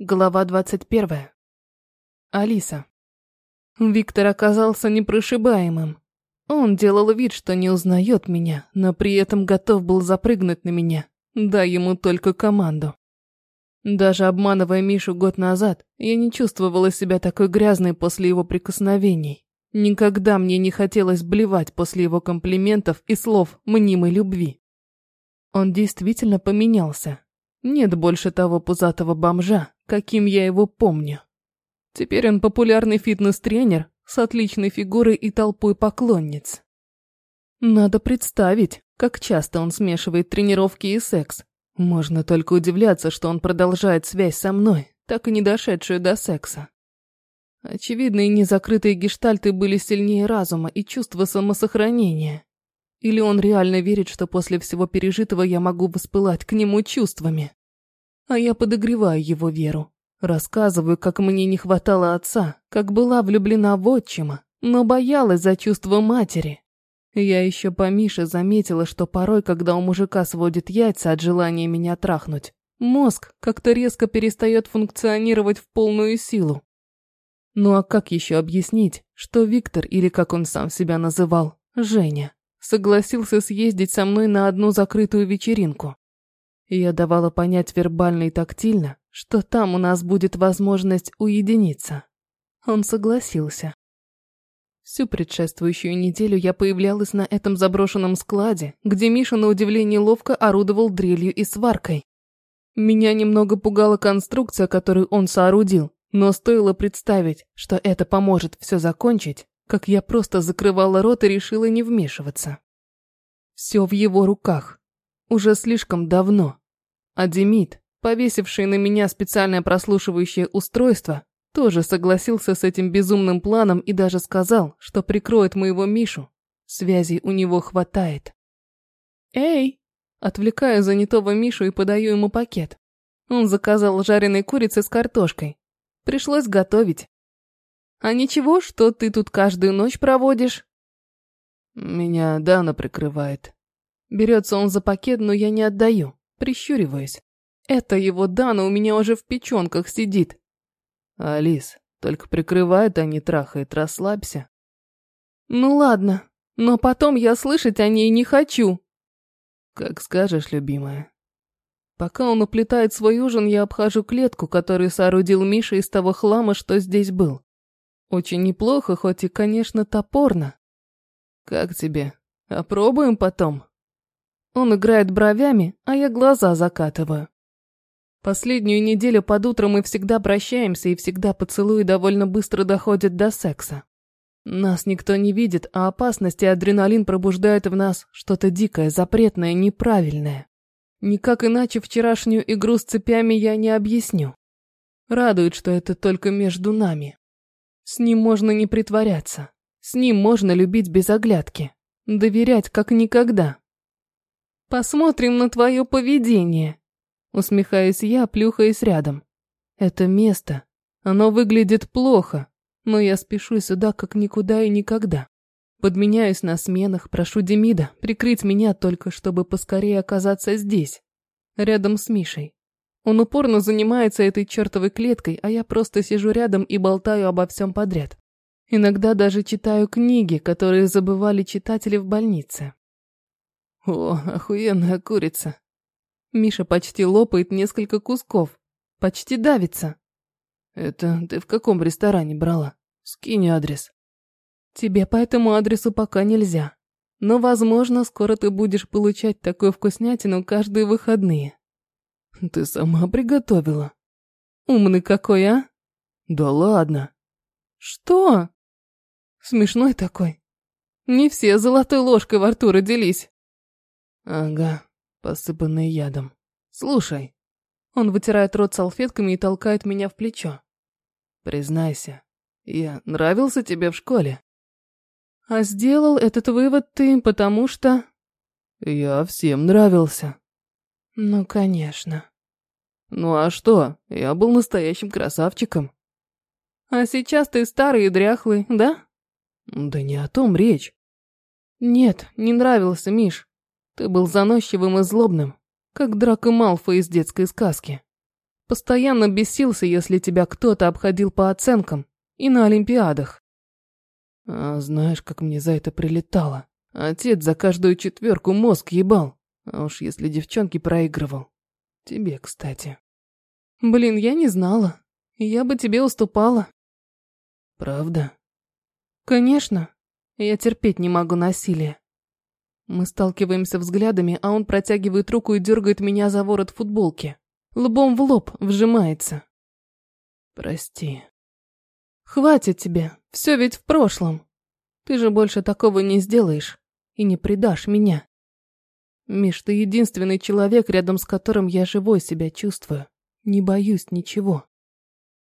Глава 21. Алиса. Виктор оказался непрошибаемым. Он делал вид, что не узнает меня, но при этом готов был запрыгнуть на меня, дай ему только команду. Даже обманывая Мишу год назад, я не чувствовала себя такой грязной после его прикосновений. Никогда мне не хотелось блевать после его комплиментов и слов мнимой любви. Он действительно поменялся. Нет больше того пузатого бомжа, каким я его помню. Теперь он популярный фитнес-тренер с отличной фигурой и толпой поклонниц. Надо представить, как часто он смешивает тренировки и секс. Можно только удивляться, что он продолжает связь со мной, так и не дошедшую до секса. Очевидно, и незакрытые гештальты были сильнее разума и чувства самосохранения. Или он реально верит, что после всего пережитого я могу воспылать к нему чувствами. А я подогреваю его веру. Рассказываю, как мне не хватало отца, как была влюблена в отчима, но боялась за чувство матери. Я еще по Мише заметила, что порой, когда у мужика сводит яйца от желания меня трахнуть, мозг как-то резко перестает функционировать в полную силу. Ну а как еще объяснить, что Виктор, или как он сам себя называл, Женя, согласился съездить со мной на одну закрытую вечеринку? Я давала понять вербально и тактильно, что там у нас будет возможность уединиться. Он согласился. Всю предшествующую неделю я появлялась на этом заброшенном складе, где Миша на удивление ловко орудовал дрелью и сваркой. Меня немного пугала конструкция, которую он соорудил, но стоило представить, что это поможет все закончить, как я просто закрывала рот и решила не вмешиваться. Все в его руках. Уже слишком давно. А Демид, повесивший на меня специальное прослушивающее устройство, тоже согласился с этим безумным планом и даже сказал, что прикроет моего Мишу. Связей у него хватает. «Эй!» Отвлекаю занятого Мишу и подаю ему пакет. Он заказал жареной курицы с картошкой. Пришлось готовить. «А ничего, что ты тут каждую ночь проводишь?» «Меня Дана прикрывает», Берется он за пакет, но я не отдаю, прищуриваюсь. Это его Дана у меня уже в печенках сидит. Алис, только прикрывает, а не трахает, расслабься. Ну ладно, но потом я слышать о ней не хочу. Как скажешь, любимая. Пока он уплетает свой ужин, я обхожу клетку, которую соорудил Миша из того хлама, что здесь был. Очень неплохо, хоть и, конечно, топорно. Как тебе? Опробуем потом? Он играет бровями, а я глаза закатываю. Последнюю неделю под утро мы всегда прощаемся и всегда поцелуи довольно быстро доходят до секса. Нас никто не видит, а опасность и адреналин пробуждают в нас что-то дикое, запретное, неправильное. Никак иначе вчерашнюю игру с цепями я не объясню. Радует, что это только между нами. С ним можно не притворяться. С ним можно любить без оглядки. Доверять как никогда. Посмотрим на твое поведение. Усмехаюсь я, плюхаясь рядом. Это место. Оно выглядит плохо, но я спешу сюда как никуда и никогда. Подменяюсь на сменах, прошу Демида прикрыть меня только, чтобы поскорее оказаться здесь, рядом с Мишей. Он упорно занимается этой чертовой клеткой, а я просто сижу рядом и болтаю обо всем подряд. Иногда даже читаю книги, которые забывали читатели в больнице. О, охуенная курица. Миша почти лопает несколько кусков. Почти давится. Это ты в каком ресторане брала? Скинь адрес. Тебе по этому адресу пока нельзя. Но, возможно, скоро ты будешь получать такую вкуснятину каждые выходные. Ты сама приготовила. Умный какой, а? Да ладно. Что? Смешной такой. Не все золотой ложкой во рту родились. Ага, посыпанный ядом. Слушай. Он вытирает рот салфетками и толкает меня в плечо. Признайся, я нравился тебе в школе? А сделал этот вывод ты, потому что... Я всем нравился. Ну, конечно. Ну а что, я был настоящим красавчиком. А сейчас ты старый и дряхлый, да? Да не о том речь. Нет, не нравился, Миш. Ты был заносчивым и злобным, как Драко Малфа из детской сказки. Постоянно бесился, если тебя кто-то обходил по оценкам и на Олимпиадах. А знаешь, как мне за это прилетало? Отец за каждую четверку мозг ебал. А уж если девчонки проигрывал. Тебе, кстати. Блин, я не знала. Я бы тебе уступала. Правда? Конечно. Я терпеть не могу насилия. Мы сталкиваемся взглядами, а он протягивает руку и дергает меня за ворот футболки. Лбом в лоб вжимается. Прости. Хватит тебе, все ведь в прошлом. Ты же больше такого не сделаешь и не предашь меня. Миш, ты единственный человек, рядом с которым я живой себя чувствую. Не боюсь ничего.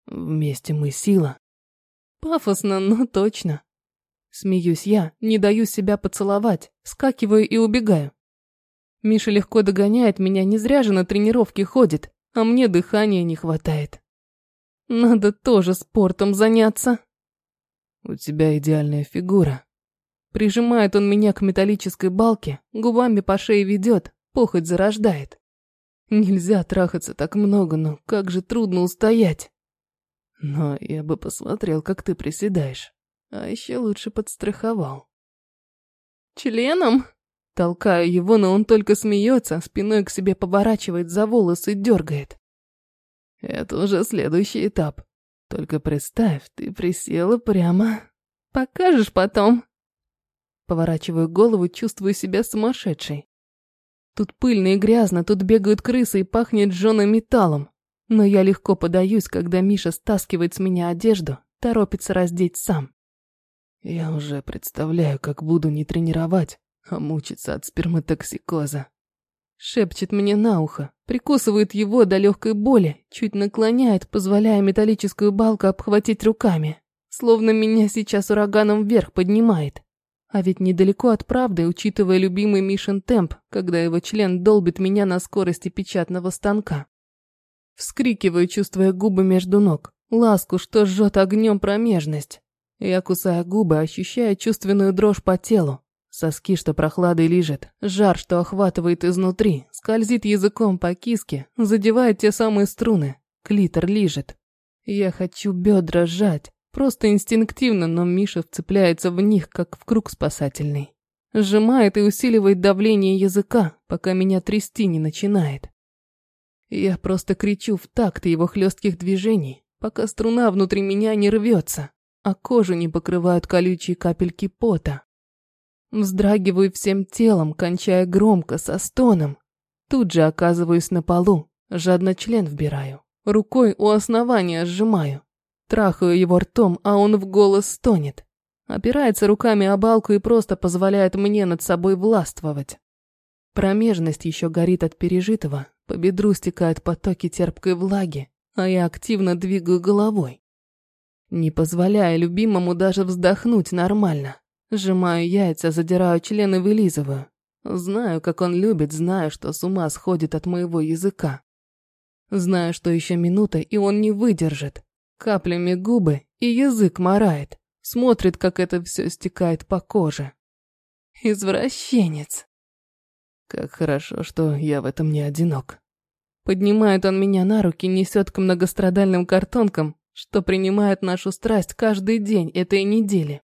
Вместе мы сила. Пафосно, но точно. Смеюсь я, не даю себя поцеловать, скакиваю и убегаю. Миша легко догоняет меня, не зря же на тренировке ходит, а мне дыхания не хватает. Надо тоже спортом заняться. У тебя идеальная фигура. Прижимает он меня к металлической балке, губами по шее ведет, похоть зарождает. Нельзя трахаться так много, но как же трудно устоять. Но я бы посмотрел, как ты приседаешь. А еще лучше подстраховал. Членом? Толкаю его, но он только смеется, спиной к себе поворачивает за волосы, дергает. Это уже следующий этап. Только представь, ты присела прямо... Покажешь потом. Поворачиваю голову, чувствую себя сумасшедшей. Тут пыльно и грязно, тут бегают крысы и пахнет жженым металлом. Но я легко подаюсь, когда Миша стаскивает с меня одежду, торопится раздеть сам. Я уже представляю, как буду не тренировать, а мучиться от сперматоксикоза. Шепчет мне на ухо, прикусывает его до легкой боли, чуть наклоняет, позволяя металлическую балку обхватить руками, словно меня сейчас ураганом вверх поднимает. А ведь недалеко от правды, учитывая любимый Мишин темп, когда его член долбит меня на скорости печатного станка. Вскрикиваю, чувствуя губы между ног, ласку, что жжет огнем промежность. Я кусаю губы, ощущая чувственную дрожь по телу. Соски, что прохладой лижет, жар, что охватывает изнутри, скользит языком по киске, задевает те самые струны, клитор лижет. Я хочу бедра сжать, Просто инстинктивно, но Миша вцепляется в них, как в круг спасательный. Сжимает и усиливает давление языка, пока меня трясти не начинает. Я просто кричу в такт его хлестких движений, пока струна внутри меня не рвется, а кожу не покрывают колючие капельки пота. Вздрагиваю всем телом, кончая громко, со стоном. Тут же оказываюсь на полу, жадно член вбираю, рукой у основания сжимаю. Трахаю его ртом, а он в голос стонет. Опирается руками о балку и просто позволяет мне над собой властвовать. Промежность еще горит от пережитого, по бедру стекают потоки терпкой влаги, а я активно двигаю головой. Не позволяя любимому даже вздохнуть нормально. Сжимаю яйца, задираю член и вылизываю. Знаю, как он любит, знаю, что с ума сходит от моего языка. Знаю, что еще минута, и он не выдержит. Каплями губы и язык морает. Смотрит, как это все стекает по коже. Извращенец. Как хорошо, что я в этом не одинок. Поднимает он меня на руки, несет к многострадальным картонкам, что принимает нашу страсть каждый день этой недели.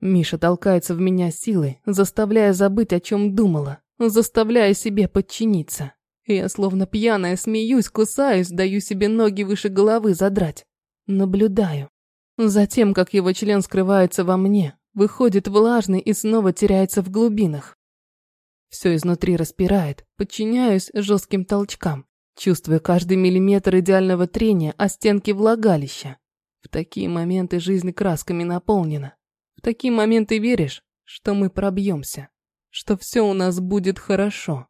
Миша толкается в меня силой, заставляя забыть, о чем думала, заставляя себе подчиниться. Я словно пьяная смеюсь, кусаюсь, даю себе ноги выше головы задрать. Наблюдаю. Затем, как его член скрывается во мне, выходит влажный и снова теряется в глубинах. Все изнутри распирает, подчиняюсь жестким толчкам, чувствуя каждый миллиметр идеального трения о стенки влагалища. В такие моменты жизнь красками наполнена. В такие моменты веришь, что мы пробьемся, что все у нас будет хорошо.